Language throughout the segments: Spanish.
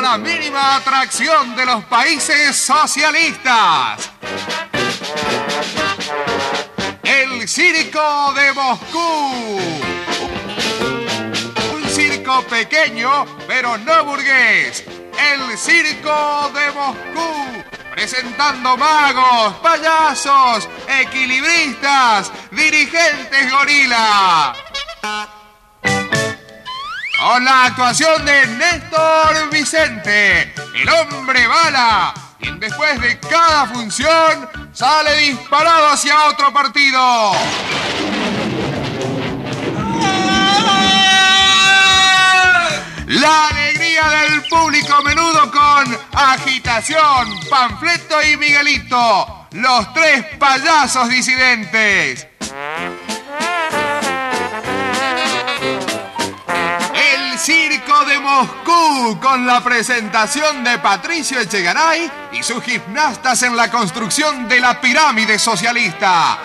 la mínima atracción de los países socialistas. El Circo de Moscú. Un circo pequeño, pero no burgués. El Circo de Moscú. Presentando magos, payasos, equilibristas, dirigentes gorila. Con la actuación de Néstor Vicente, el hombre bala, quien después de cada función sale disparado hacia otro partido. La alegría del público menudo con agitación, panfleto y Miguelito, los tres payasos disidentes. Moscú con la presentación de Patricio Echegaray y sus gimnastas en la construcción de la pirámide socialista.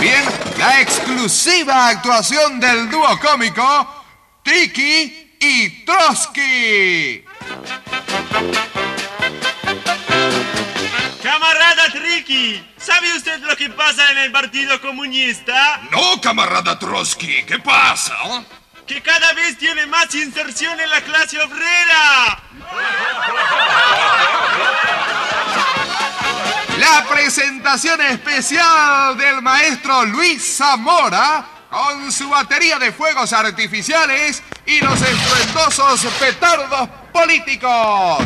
Bien, la exclusiva actuación del dúo cómico Tiki y Trotsky. ¿Sabe usted lo que pasa en el Partido Comunista? No, camarada Trotsky, ¿qué pasa? Que cada vez tiene más inserción en la clase obrera. La presentación especial del maestro Luis Zamora con su batería de fuegos artificiales y los estruendosos petardos políticos.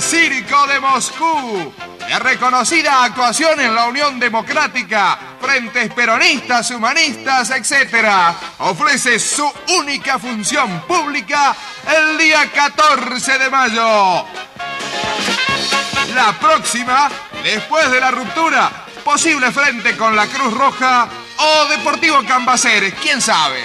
Circo de Moscú, de reconocida actuación en la Unión Democrática, frentes peronistas, humanistas, etc., ofrece su única función pública el día 14 de mayo. La próxima, después de la ruptura, posible frente con la Cruz Roja o Deportivo Cambaceres, quién sabe.